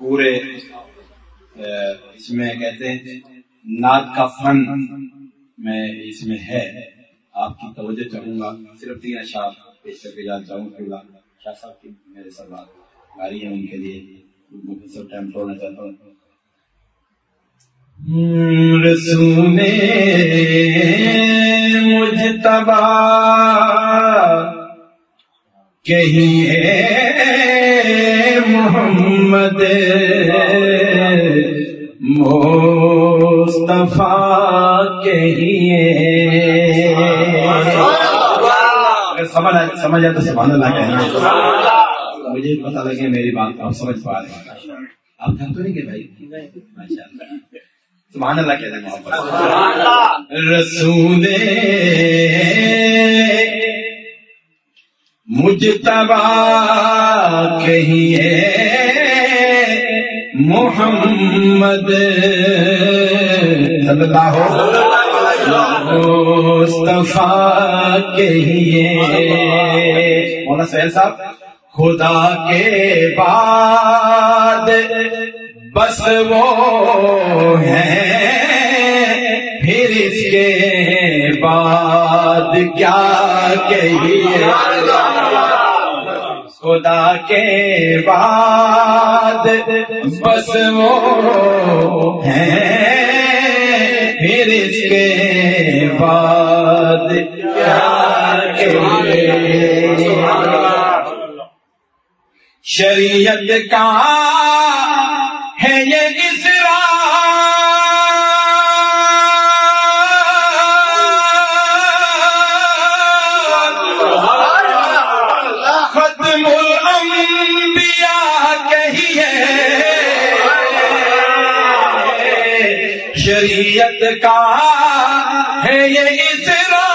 پورے اس میں کہتے ہیں، نعت کا فن میں اس میں ہے۔ آپ کی توجہ چاہوں گا۔ صرف تین اشعار پیش کر کے جانا چاہوں گا۔ شاہ صاحب کی میرے سر بات۔ گاڑی ہے ان کے لیے۔ سب ٹائم چھوڑنا چاہتا ہوں۔ رسول مجتبا کہیے محمد مصطفیٰ کہیے سمجھ سمجھ آئے تو سبحان اللہ کہنا۔ مجھے پتا لگے میری بات آپ سمجھ پا رہے ہیں۔ آپ کہتے تو نہیں کہ بھائی؟ ماشاء اللہ سبحان اللہ کہہ محبت رسول مجتبا کہیے محمد. اللہ مصطفیٰ کہیے مولانا سہیل صاحب. خدا کے بعد بس وہ ہے پھر اس کے بعد کیا کہیے؟ خدا کے بعد بس وہ ہے پھر اس کے بعد شریعت کا شریعت کا ہے یہ اسرا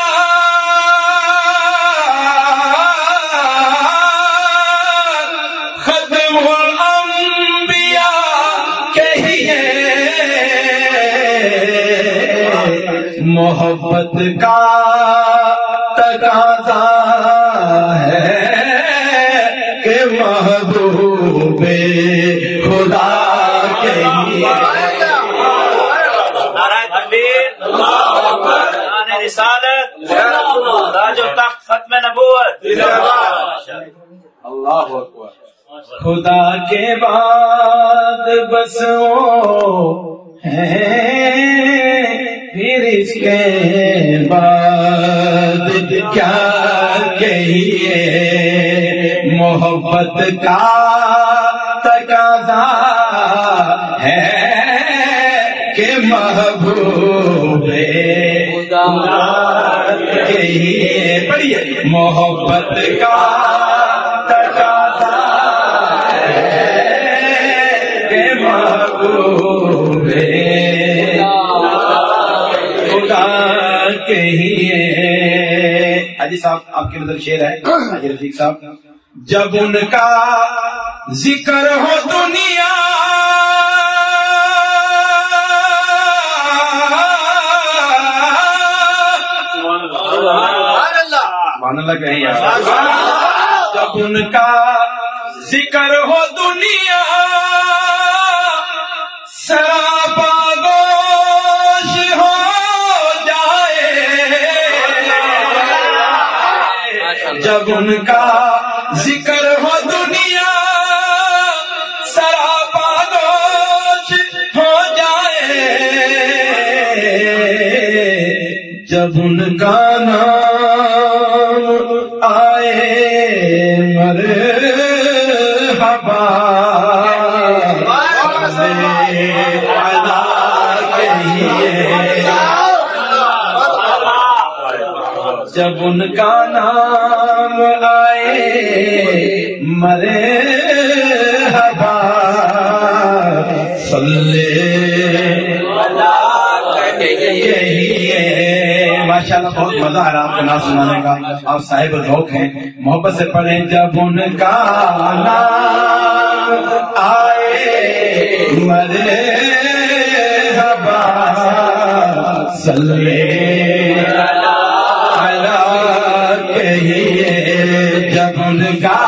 ختم الانبیاء کہیے۔ محبت کا تقاضا ہے کہ محبوب خدا اللہ اکبر۔ خدا کے بعد بس ہے۔ پھر اس کے بعد کیا کہیے؟ محبت کا تقاضا ہے کہ محبوب کہیے۔ حاجی صاحب، آپ کے نظر شیر ہے، حاجی رفیق صاحب۔ جب ان کا ذکر ہو دنیا یار جب ان کا ذکر ہو دنیا سراپا گوش ہو جائے۔ جب ان کا ذکر ہو دنیا سراپا گوش ہو جائے۔ جب ان کا نام جب ان کا نام آئے، مرے ہبا صلی ماشاء اللہ، بہت مزہ آ رہا آپ کو نام سنانے کا۔ آپ صاحب ذوق ہیں۔ محبت سے پڑھیں، جب ان کا نام آئے، مرے ہبا صلی جب ان کا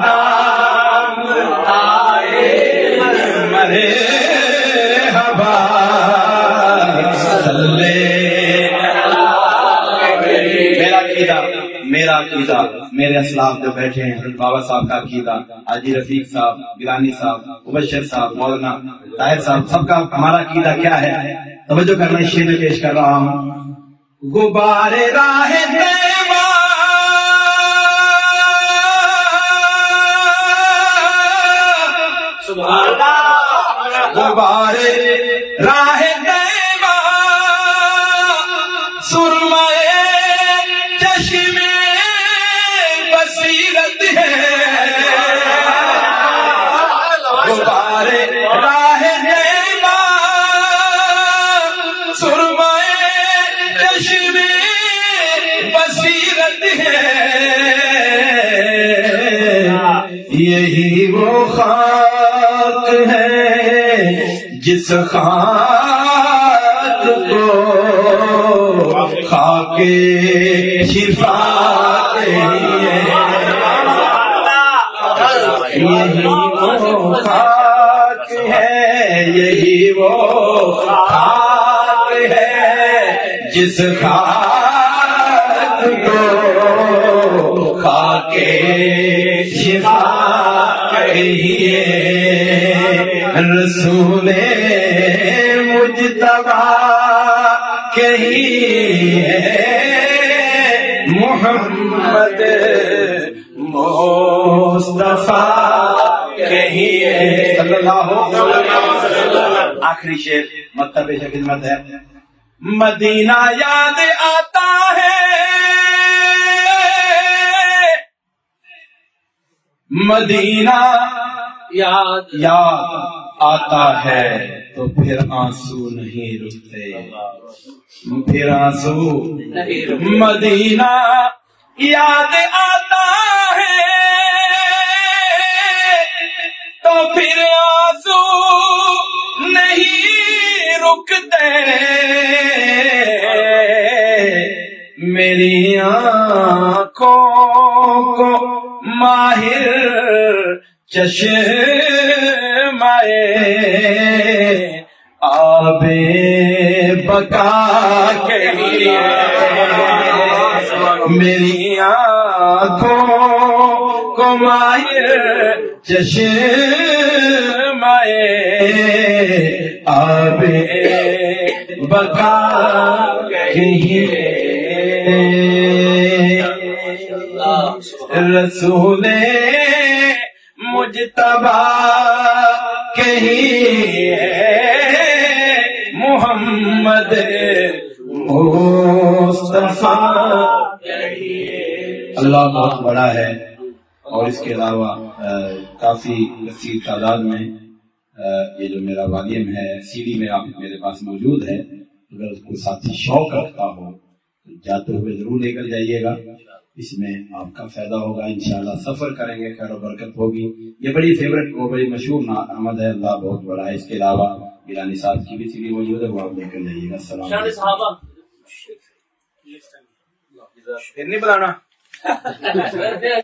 نام آئے مرے ہبا میرا میرا عقیدہ، میرے اسلاف جو بیٹھے ہیں، حضرت بابا صاحب کا عقیدہ، حاجی رفیق صاحب گرانی صاحب، مبشر صاحب، مولانا طاہر صاحب، سب کا ہمارا عقیدہ کیا ہے؟ توجہ کرنا شیر پیش کر رہا ہوں۔ غبارے راہ دیوا وہ خاک ہے جس خاک کو خاک شفا یہی وہ خاک ہے، یہی وہ خاک ہے جس خاک کو خاک شفا کہیے رسول مجتبا کہیے، محمد مصطفیٰ کہیے۔ صلی اللہ علیہ وسلم۔ آخری شیر مکتب خدمت ہے۔ مدینہ یاد آتا ہے۔ مدینہ یاد یاد آتا ہے تو پھر آنسو نہیں رکتے پھر آنسو مدینہ یاد آتا ہے تو پھر آنسو نہیں رکتے میری آنکھوں کو ماہر چشم آب بکا کے میری آنکھوں کو ماہر چشم آب بکا کہیے رسول مجتبا کہیے محمد اللہ بہت بڑا ہے اور اس کے علاوہ کافی کثیر تعداد میں یہ جو میرا والیم ہے، سی ڈی میں آپ میرے پاس موجود ہے۔ اگر کوئی ساتھی شوق رکھتا ہو، تو جاتے ہوئے ضرور لے کر جائیے گا۔ اس میں آپ کا فائدہ ہوگا انشاءاللہ سفر کریں گے خیر و برکت ہوگی۔ یہ بڑی فیوریٹ وہ بڑی مشہور احمد ہے اللہ بہت بڑا ہے۔ اس کے علاوہ ایرانی صاحب کی بھی سی ڈی موجود ہے وہ آپ لے کر جائیے۔ گا السلام پھر نہیں بلانا۔